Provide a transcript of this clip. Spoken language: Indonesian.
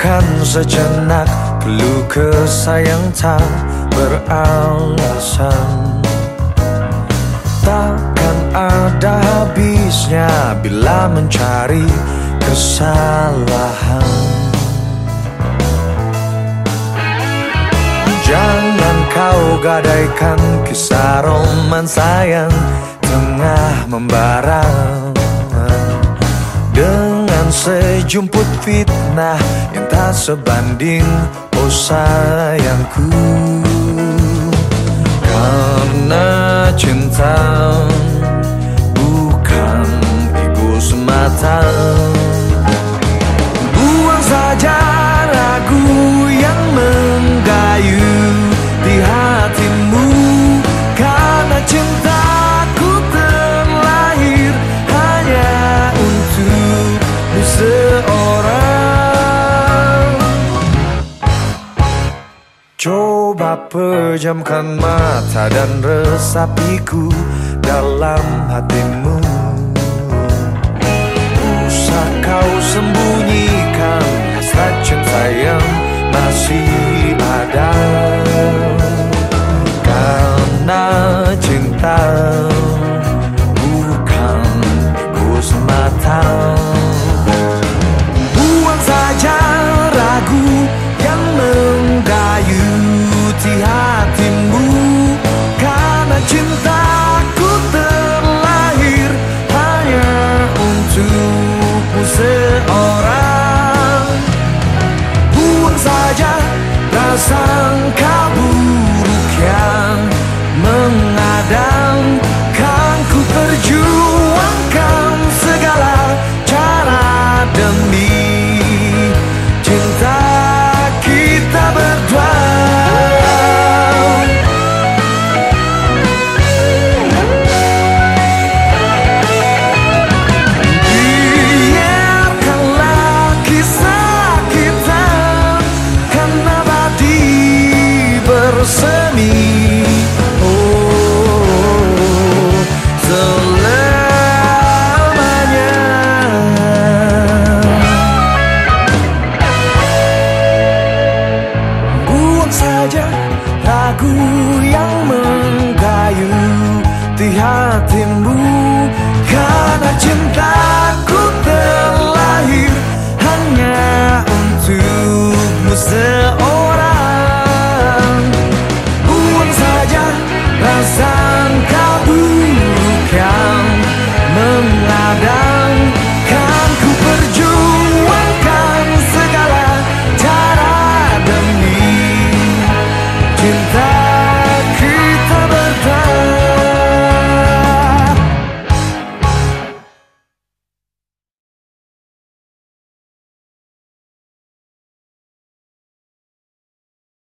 Biarkan sejenak Keluh kesah yang tak beralasan. Takkan ada habisnya Bila mencari kesalahan. Jangan kau gadaikan kisah romansa yang tengah membara sejumput fitnah yang tak sebanding Oh sayangku. Karena cinta Pejamkan mata dan resapiku dalam hatimu. Usah kau sembunyikan hasrat cinta yang masih ada. Karena cinta lagu yang menggayu di hatimu Karena cintaku terlahir hanya untukmu seorang. Buang saja rasa buruk yang mengada